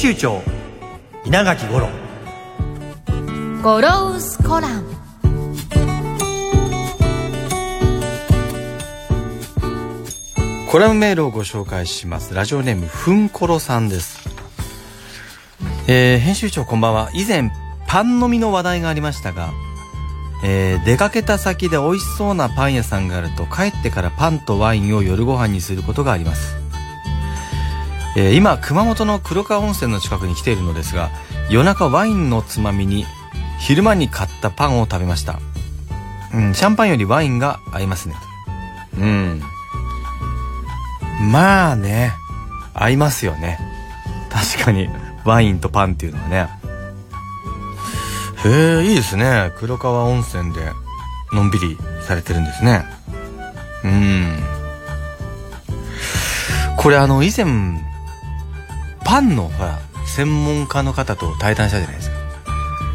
集長稲垣五郎。ゴロウスコラム。コラムメールをご紹介します。ラジオネームふんころさんです。えー、編集長こんばんは。以前パン飲みの話題がありましたがえー、出かけた先で美味しそうなパン屋さんがあると帰ってからパンとワインを夜ご飯にすることがありますえー、今熊本の黒川温泉の近くに来ているのですが夜中ワインのつまみに昼間に買ったパンを食べました。うんシャンパンよりワインが合いますね。うん。まあね合いますよね。確かにワインとパンっていうのはね。へえいいですね。黒川温泉でのんびりされてるんですね。うん。これあの以前パンのほら専門家の方と対談したじゃないですか。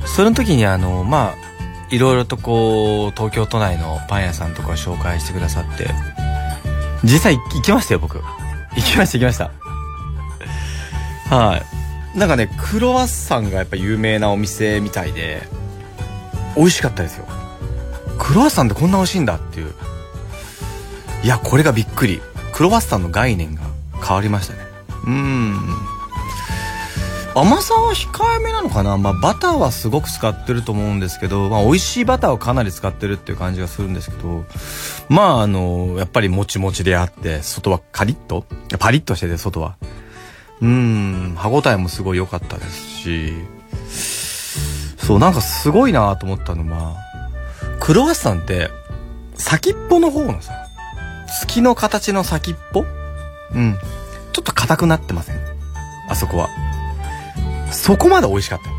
その時にあのまあいろいろとこう東京都内のパン屋さんとか紹介してくださって実際行きましたよ僕。行きました行きました。はい。なんかねクロワッサンがやっぱ有名なお店みたいで美味しかったですよ。クロワッサンってこんな美味しいんだっていう。いやこれがびっくり。クロワッサンの概念が変わりましたね。うん甘さは控えめなのかな、まあ、バターはすごく使ってると思うんですけど、まあ、美味しいバターをかなり使ってるっていう感じがするんですけどまああのやっぱりもちもちであって外はカリッとパリッとしてて外は。うん歯応えもすごい良かったですし。そうなんかすごいなと思ったのはクロワッサンって先っぽの方のさ月の形の先っぽ？うん。ちょっと硬くなってません？あそこは。そこまで美味しかった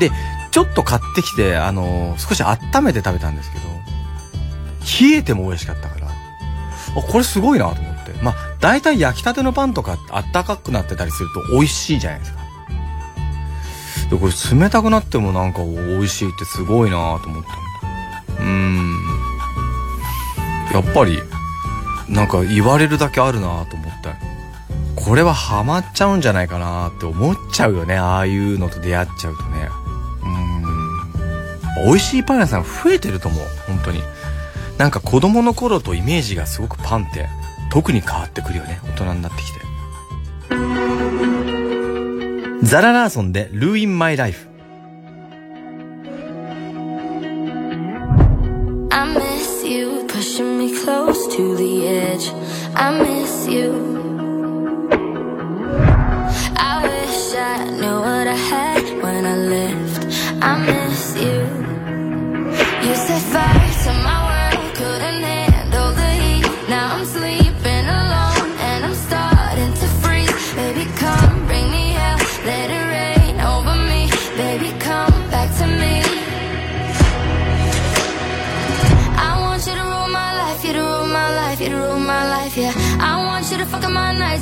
でちょっと買ってきてあのー、少し温めて食べたんですけど冷えても美味しかったからあこれすごいなと思って。まあ大体焼きたてのパンとかあったかくなってたりすると美味しいじゃないですか。でこれ冷たくなってもなんか美味しいってすごいなと思ったうん。やっぱりなんか言われるだけあるなと思って。これはハマっちゃうんじゃないかなって思っちゃうよね。ああいうのと出会っちゃうとね。うん。美味しいパン屋さん増えてると思う。本当に。なんか子供の頃とイメージがすごくパンって特に変わってくるよね。大人になってきて。ザララーソンで「ルーインマイライフ」I miss you, pushing me close to the edge. I miss you.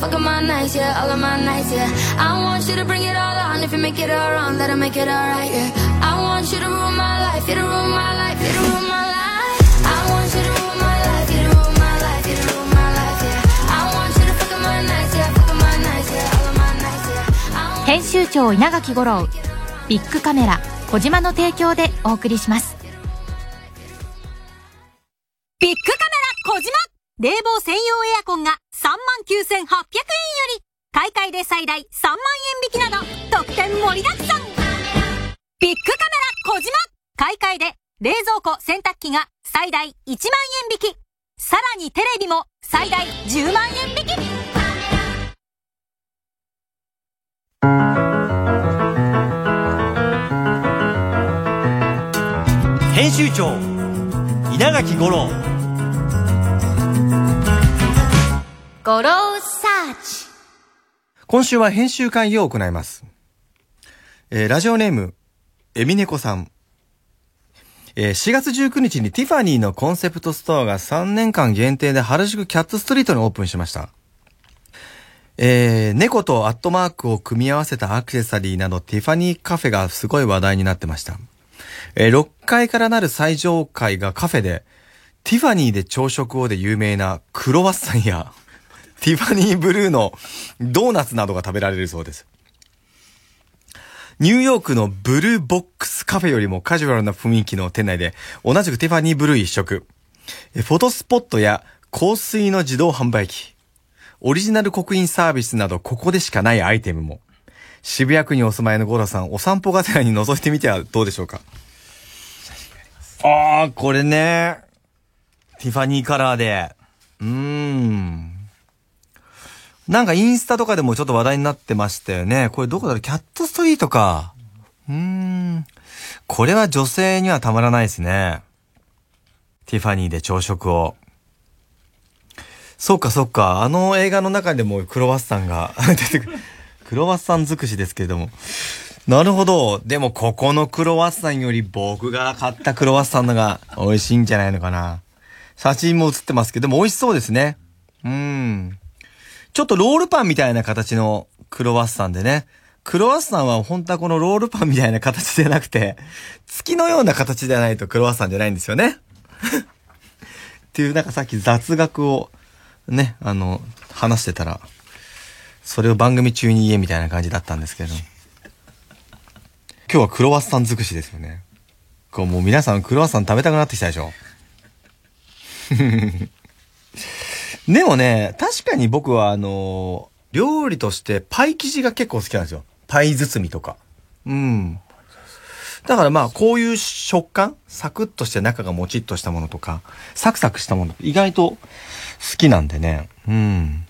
fuck my nights, yeah, all of my nights, yeah. I want you to bring it all on. If you make it all wrong, that'll make it alright, yeah. I want you to rule my life, you to rule my life, you to rule my life. I want you to rule my life, you to rule my life, you to rule my life, yeah. I want you to fuck my nights, yeah, fuck my nights, yeah, all of my nights, yeah. 編集長稲垣吾郎ビッグカメラ小島の提供でお送りしますビッグカメラ小島冷房専用エアコンが39,800円より買い替えで最大3万円引きなど特典盛りだくさん。ビッグカメラ小島。買い替えで冷蔵庫洗濯機が最大1万円引き。さらにテレビも最大10万円引き。編集長稲垣吾郎。ゴローサーチ今週は編集会議を行います。えーラジオネーム、エミネコさん。えー4月19日にティファニーのコンセプトストアが3年間限定で原宿キャットストリートにオープンしました。えー猫とアットマークを組み合わせたアクセサリーなどティファニーカフェがすごい話題になってました。えー6階からなる最上階がカフェで、ティファニーで朝食をで有名なクロワッサンや、ティファニーブルーのドーナツなどが食べられるそうです。ニューヨークのブルーボックスカフェよりもカジュアルな雰囲気の店内で、同じくティファニーブルー一色。えフォトスポットや香水の自動販売機、オリジナル刻印サービスなどここでしかないアイテムも。渋谷区にお住まいのゴロさん、お散歩がてらに覗いてみてはどうでしょうか？あー、これね。ティファニーカラーで。うーん。なんかインスタとかでもちょっと話題になってましたよね。これどこだろう？キャットストリートか。うーん。これは女性にはたまらないですね。ティファニーで朝食を。そうかそうか。あの映画の中でもクロワッサンが 出てくる。クロワッサン尽くしですけれども。なるほど。でもここのクロワッサンより僕が買ったクロワッサンのが美味しいんじゃないのかな。写真も写ってますけど、でも美味しそうですね。うん。ちょっとロールパンみたいな形のクロワッサンでね。クロワッサンは本当はこのロールパンみたいな形じゃなくて、月のような形じゃないとクロワッサンじゃないんですよね。っていうなんかさっき雑学をね、あの、話してたら、それを番組中に言えみたいな感じだったんですけど。今日はクロワッサン尽くしですよね。こうもう皆さんクロワッサン食べたくなってきたでしょ。でもね、確かに僕はあの料理としてパイ生地が結構好きなんですよ。パイ包みとか。うん。だからまあ、こういう食感？サクッとして中がもちっとしたものとか、サクサクしたもの意外と好きなんでね。うん。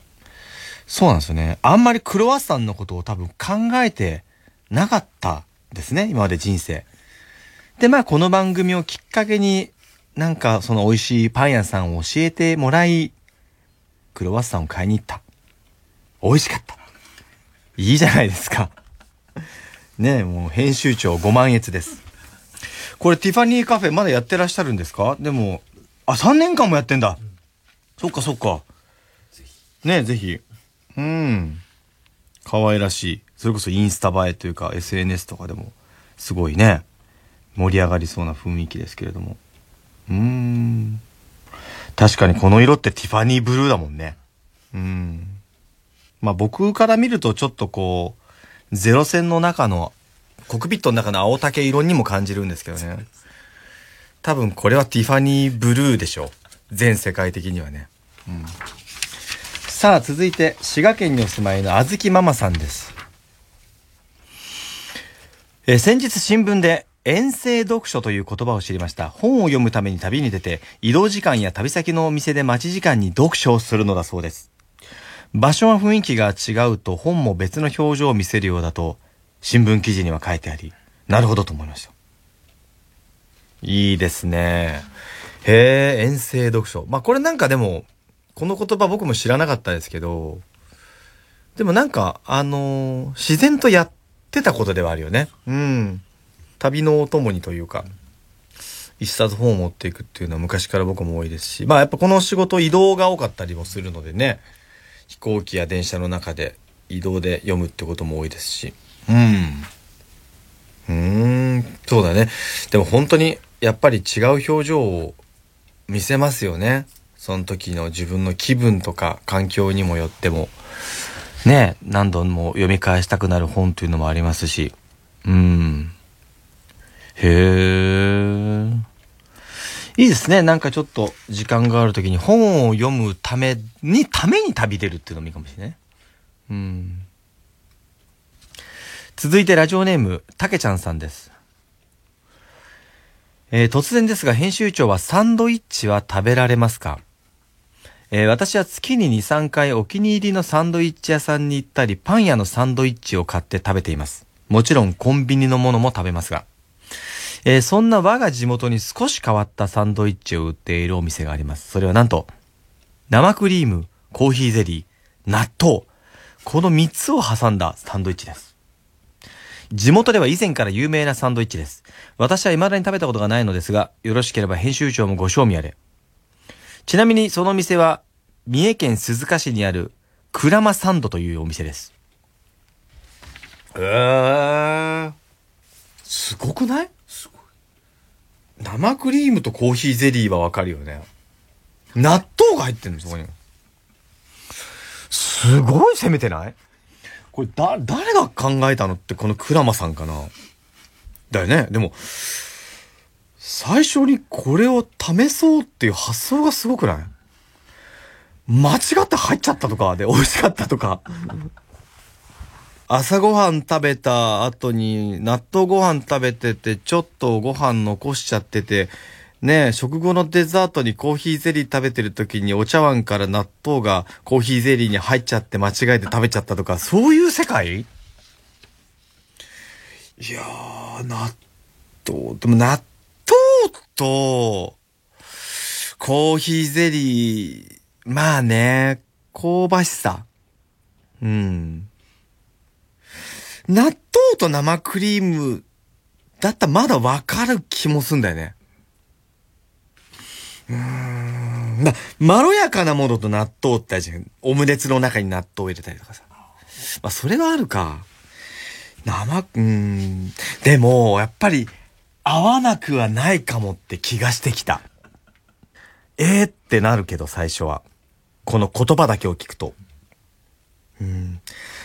そうなんですよね。あんまりクロワッサンのことを多分考えてなかったですね。今まで人生。で、まあ、この番組をきっかけに、なんかその美味しいパン屋さんを教えてもらい、クロワッサンを買いに行った。美味しかった。いいじゃないですか。ねえ、もう編集長5万円です。これティファニーカフェまだやってらっしゃるんですか？でも、あ、3年間もやってんだ。そっかそっか。ねえ、ぜひ。うん。可愛らしい。それこそインスタ映えというか SNS とかでも、すごいね、盛り上がりそうな雰囲気ですけれども。うーん。確かにこの色ってティファニーブルーだもんね。うん。まあ僕から見るとちょっとこう、ゼロ戦の中の、コックピットの中の青竹色にも感じるんですけどね。多分これはティファニーブルーでしょう。全世界的にはね。うん。さあ続いて、滋賀県にお住まいのあずきママさんです。えー先日新聞で遠征読書という言葉を知りました。本を読むために旅に出て、移動時間や旅先のお店で待ち時間に読書をするのだそうです。場所は雰囲気が違うと本も別の表情を見せるようだと、新聞記事には書いてあり、なるほどと思いました。いいですね。へえ、遠征読書。まあこれなんかでも、この言葉僕も知らなかったですけど、でもなんか、あのー自然とやってたことではあるよね。うん。旅のお供にというか、一冊本を持っていくっていうのは昔から僕も多いですし、まあやっぱこの仕事移動が多かったりもするのでね、飛行機や電車の中で移動で読むってことも多いですし。うん。うーんそうだね。でも本当にやっぱり違う表情を見せますよね。その時の自分の気分とか環境にもよっても。ね何度も読み返したくなる本というのもありますし。うん。へえいいですね。なんかちょっと時間がある時に本を読むために、ために旅出るっていうのもいいかもしれない。うん。続いてラジオネーム、たけちゃんさんです。えー突然ですが、編集長はサンドイッチは食べられますか？えー私は月に2、3回お気に入りのサンドイッチ屋さんに行ったり、パン屋のサンドイッチを買って食べています。もちろんコンビニのものも食べますが。えーそんな我が地元に少し変わったサンドイッチを売っているお店があります。それはなんと、生クリーム、コーヒーゼリー、納豆、この3つを挟んだサンドイッチです。地元では以前から有名なサンドイッチです。私は未だに食べたことがないのですが、よろしければ編集長もご賞味あれ。ちなみにその店は、三重県鈴鹿市にある、クラマサンドというお店です。えー、すごくないすごい？生クリームとコーヒーゼリーはわかるよね。納豆が入ってんの、そこに。すごい攻めてない？これ、だ、誰が考えたのってこのクラマさんかな？だよね。でも、最初にこれを試そうっていう発想がすごくない？間違って入っちゃったとかで美味しかったとか。朝ごはん食べた後に納豆ご飯食べててちょっとご飯残しちゃっててねえ食後のデザートにコーヒーゼリー食べてる時にお茶碗から納豆がコーヒーゼリーに入っちゃって間違えて食べちゃったとかそういう世界？いやー納豆でも納豆とコーヒーゼリーまあね香ばしさ。うん。納豆と生クリームだったらまだわかる気もすんだよね。うーん。ま、まろやかなものと納豆ってあるじゃん。オムレツの中に納豆を入れたりとかさ。まあ、それはあるか。生、うーん。でも、やっぱり、合わなくはないかもって気がしてきた。えーってなるけど、最初は。この言葉だけを聞くと。うん。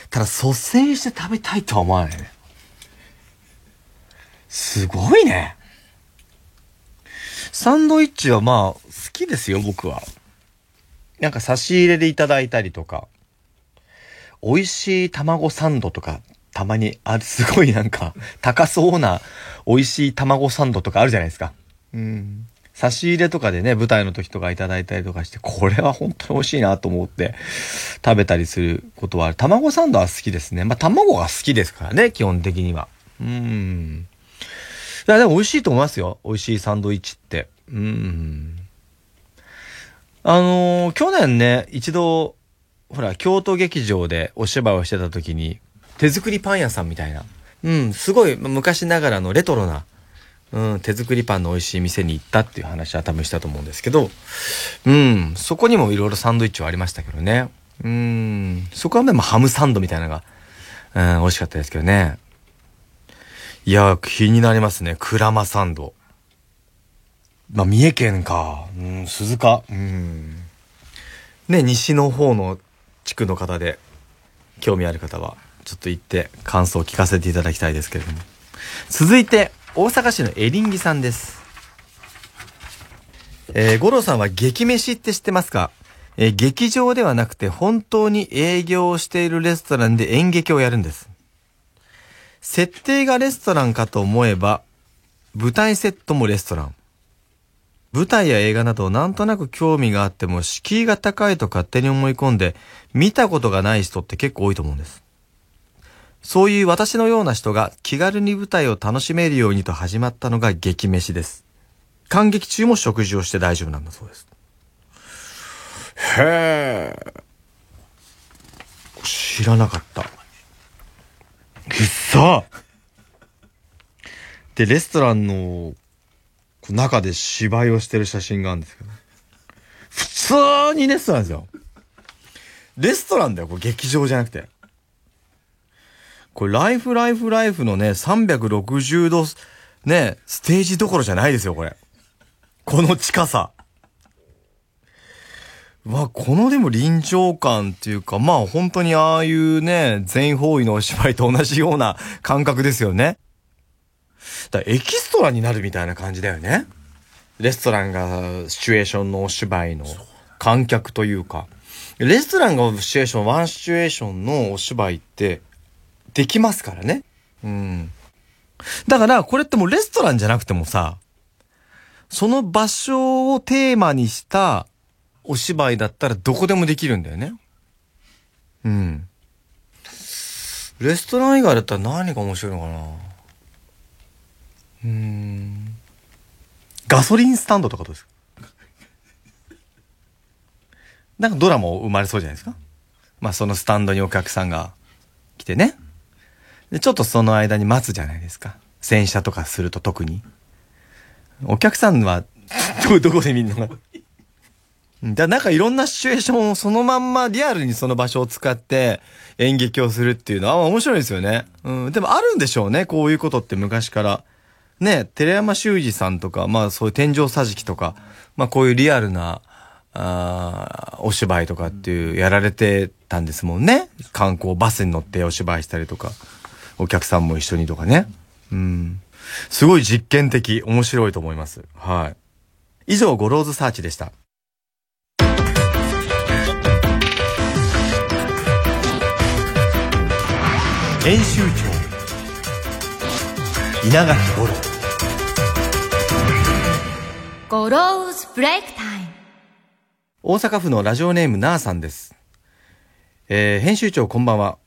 ただ、率先して食べたいとは思わないね。すごいね。サンドイッチはまあ、好きですよ、僕は。なんか差し入れでいただいたりとか、美味しい卵サンドとか、たまにある、すごいなんか、高そうな美味しい卵サンドとかあるじゃないですか。うん。差し入れとかでね、舞台の時とかいただいたりとかして、これは本当に美味しいなと思って食べたりすることはある。卵サンドは好きですね。まあ卵が好きですからね、基本的には。うん。いや、でも美味しいと思いますよ。美味しいサンドイッチって。うん。あのー去年ね、一度、ほら、京都劇場でお芝居をしてた時に、手作りパン屋さんみたいな。うん、すごい昔ながらのレトロな、うん、手作りパンの美味しい店に行ったっていう話は多分したと思うんですけど、うん、そこにもいろいろサンドイッチはありましたけどね。うん、そこはね、まハムサンドみたいなのが、うん、美味しかったですけどね。いや、気になりますね。クラマサンド。まあ、三重県か。うん、鈴鹿。うん。ね、西の方の地区の方で、興味ある方は、ちょっと行って感想を聞かせていただきたいですけれども。続いて、大阪市のエリンギさんです。えー、五郎さんは激飯って知ってますか？えー劇場ではなくて本当に営業をしているレストランで演劇をやるんです。設定がレストランかと思えば、舞台セットもレストラン。舞台や映画などなんとなく興味があっても敷居が高いと勝手に思い込んで見たことがない人って結構多いと思うんです。そういう私のような人が気軽に舞台を楽しめるようにと始まったのが劇飯です。感激中も食事をして大丈夫なんだそうです。へえ。知らなかった。くっさで、レストランの中で芝居をしてる写真があるんですけど。ね普通にレストランですよ。レストランだよ、これ劇場じゃなくて。これ、ライフライフライフのね、360度、ね、ステージどころじゃないですよ、これ。この近さ。わ、このでも臨場感っていうか、まあ本当にああいうね、全方位のお芝居と同じような感覚ですよね。だエキストラになるみたいな感じだよね。レストランがシチュエーションのお芝居の観客というか。レストランがシチュエーション、ワンシチュエーションのお芝居ってできますからね。うん。だからこれってもうレストランじゃなくてもさ、その場所をテーマにしたお芝居だったらどこでもできるんだよね。うん。レストラン以外だったら何が面白いのかなうん。ガソリンスタンドとかどうですか？なんかドラマ生まれそうじゃないですか？まあそのスタンドにお客さんが来てね。で、ちょっとその間に待つじゃないですか。洗車とかすると特に。お客さんは、ど、どこで見るのか。だなんかいろんなシチュエーションをそのまんまリアルにその場所を使って演劇をするっていうのは面白いですよね。うん。でもあるんでしょうね。こういうことって昔から。ね、寺山修司さんとか、まあそういう天井桟敷とか、まあこういうリアルな、あーお芝居とかっていうやられてたんですもんね。観光バスに乗ってお芝居したりとか、お客さんも一緒にとかね。うん。すごい実験的、面白いと思います。はい。以上、ゴローズサーチでした。編集長稲垣吾郎ゴローズブレイクタイム大阪府のラジオネームなーさんです。えー、編集長こんばんは。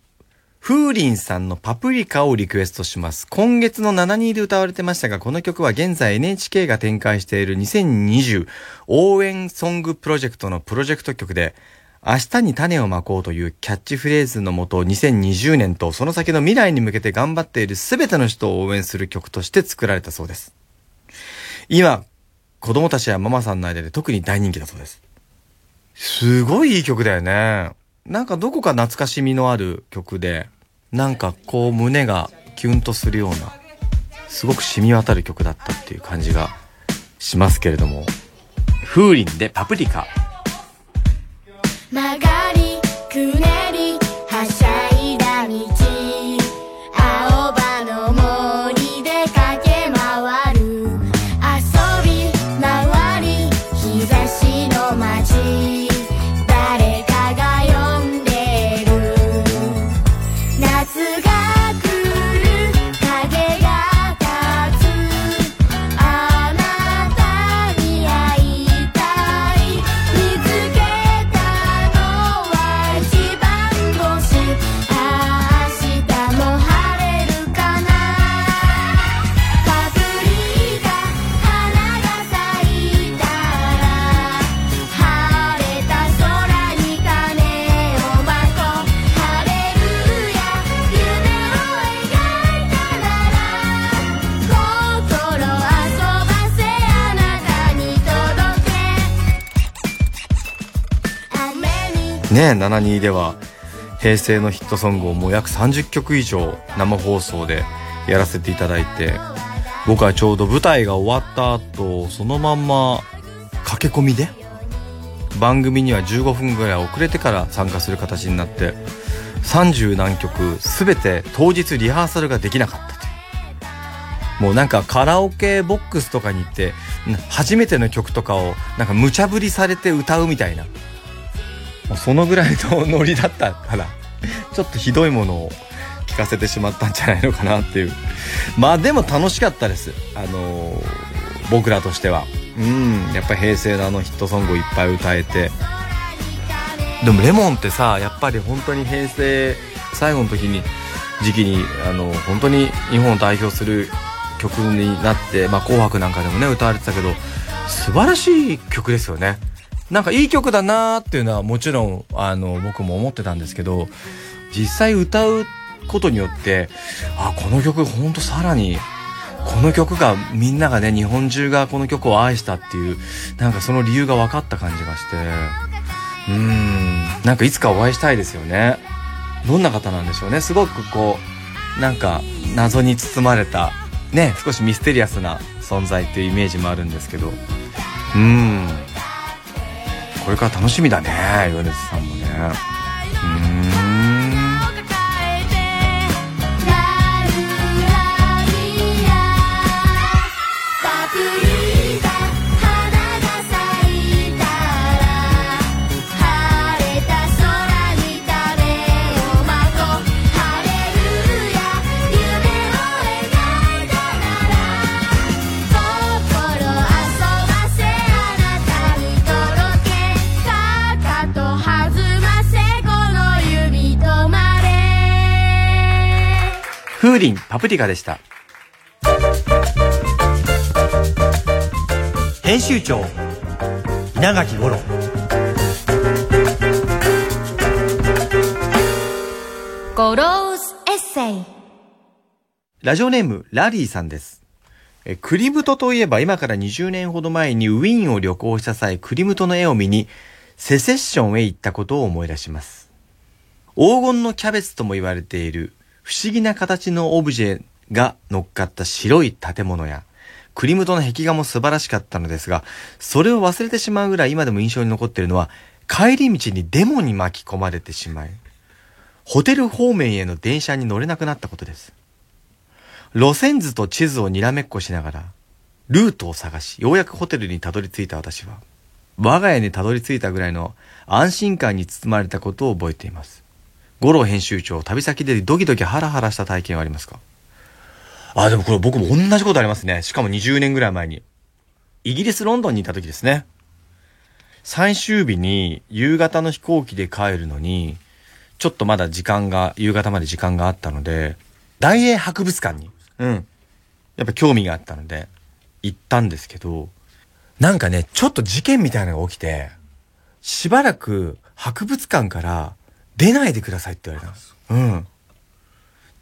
Foorinさんのパプリカをリクエストします。今月の7人で歌われてましたが、この曲は現在 NHK が展開している2020応援ソングプロジェクトのプロジェクト曲で、明日に種をまこうというキャッチフレーズのもと2020年とその先の未来に向けて頑張っている全ての人を応援する曲として作られたそうです。今、子供たちやママさんの間で特に大人気だそうです。すごいいい曲だよね。なんかどこか懐かしみのある曲で、なんかこう胸がキュンとするような、すごく染み渡る曲だったっていう感じがしますけれども。風鈴でパプリカ。曲がりくねね、72では平成のヒットソングをもう約30曲以上生放送でやらせていただいて、僕はちょうど舞台が終わった後、そのまんま駆け込みで番組には15分ぐらい遅れてから参加する形になって30何曲全て当日リハーサルができなかったという。もうなんかカラオケボックスとかに行って初めての曲とかをなんか無茶ぶりされて歌うみたいな。もうそのぐらいのノリだったから ちょっとひどいものを聞かせてしまったんじゃないのかなっていう。まあでも楽しかったです。あのー僕らとしては。うんやっぱ平成のあのヒットソングをいっぱい歌えて。でもレモンってさやっぱり本当に平成最後の時に時期にあの本当に日本を代表する曲になって、まあ、紅白なんかでもね歌われてたけど素晴らしい曲ですよね。なんかいい曲だなーっていうのはもちろんあの僕も思ってたんですけど実際歌うことによってあこの曲ほんとさらにこの曲がみんながね日本中がこの曲を愛したっていうなんかその理由が分かった感じがしてうんなんかいつかお会いしたいですよね。どんな方なんでしょうね。すごくこうなんか謎に包まれたね少しミステリアスな存在っていうイメージもあるんですけど。うん。これから楽しみだね米津さんもね。うん風鈴パプリカでした。編集長稲垣五郎。ゴローズエッセイ。ラジオネームラリーさんです。えクリムトといえば今から20年ほど前にウィーンを旅行した際クリムトの絵を見にセセッションへ行ったことを思い出します。黄金のキャベツとも言われている不思議な形のオブジェが乗っかった白い建物やクリムトの壁画も素晴らしかったのですが、それを忘れてしまうぐらい今でも印象に残っているのは、帰り道にデモに巻き込まれてしまい、ホテル方面への電車に乗れなくなったことです。路線図と地図をにらめっこしながら、ルートを探し、ようやくホテルにたどり着いた私は、我が家にたどり着いたぐらいの安心感に包まれたことを覚えています。五郎編集長、旅先でドキドキハラハラした体験はありますか？あ、でもこれ僕も同じことありますね。しかも20年ぐらい前に。イギリス・ロンドンにいた時ですね。最終日に夕方の飛行機で帰るのに、ちょっとまだ時間が、夕方まで時間があったので、大英博物館に、うん。やっぱ興味があったので、行ったんですけど、なんかね、ちょっと事件みたいなのが起きて、しばらく博物館から出ないでくださいって言われたんです。うん。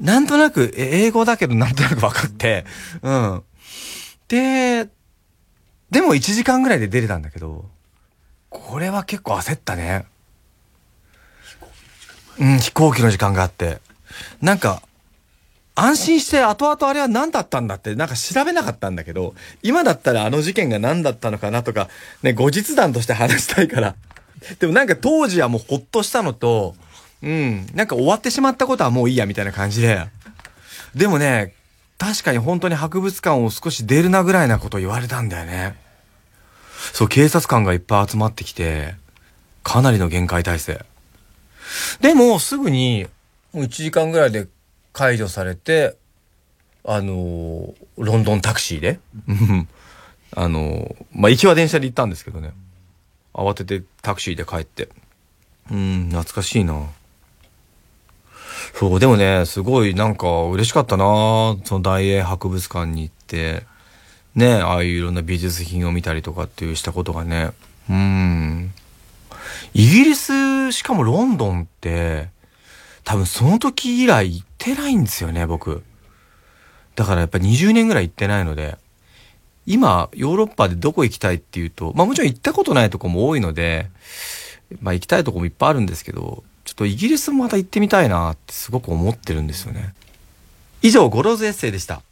なんとなく、英語だけどなんとなく分かって、うん。で、でも1時間ぐらいで出れたんだけど、これは結構焦ったね。うん、飛行機の時間があって。なんか、安心して後々あれは何だったんだってなんか調べなかったんだけど、今だったらあの事件が何だったのかなとか、ね、後日談として話したいから。でもなんか当時はもうほっとしたのと、うん、なんか終わってしまったことはもういいやみたいな感じで。でもね、確かに本当に博物館を少し出るなぐらいなこと言われたんだよね。そう、警察官がいっぱい集まってきて、かなりの限界体制。でも、すぐに、もう1時間ぐらいで解除されて、あのーロンドンタクシーで、うんあのーまあ、行きは電車で行ったんですけどね。慌ててタクシーで帰って。うん、懐かしいな。そう、でもね、すごいなんか嬉しかったなその大英博物館に行って、ね、ああいういろんな美術品を見たりとかっていうしたことがね。うん。イギリス、しかもロンドンって、多分その時以来行ってないんですよね、僕。だからやっぱ20年ぐらい行ってないので、今、ヨーロッパでどこ行きたいっていうと、まあもちろん行ったことないとこも多いので、まあ行きたいとこもいっぱいあるんですけど、ちょっとイギリスもまた行ってみたいなってすごく思ってるんですよね。以上、ゴローズエッセイでした。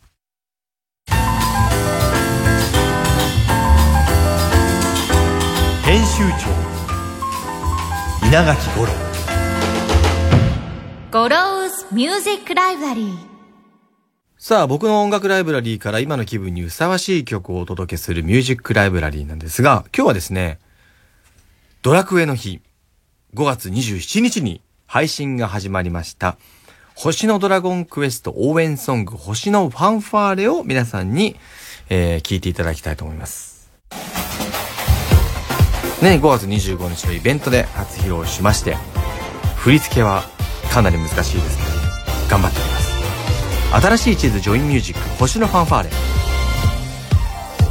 編集長稲垣吾郎ゴローズミュージックライブラリーさあ、僕の音楽ライブラリーから今の気分にふさわしい曲をお届けするミュージックライブラリーなんですが、今日はですね、ドラクエの日、5月27日に配信が始まりました、星のドラゴンクエスト応援ソング、星のファンファーレを皆さんに、えー聞いていただきたいと思います。ね、5月25日のイベントで初披露しまして、振り付けはかなり難しいですけど、頑張っております。新しい地図ジョインミュージック星のファンファーレ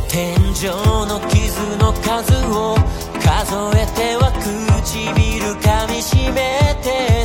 天井の傷の数を数えては唇噛みしめて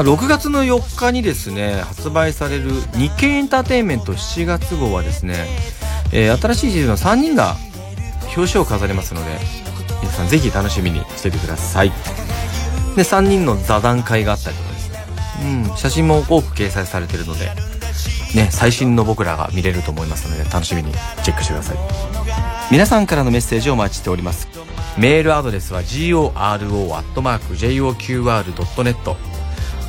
あ6月の4日にですね発売される日経エンターテインメント7月号はですね、えー新しいシーズンの3人が表紙を飾りますので皆さんぜひ楽しみにしててください。で3人の座談会があったりとかですね。うん写真も多く掲載されてるのでね最新の僕らが見れると思いますので楽しみにチェックしてください。皆さんからのメッセージをお待ちしております。メールアドレスは goro.joqr.net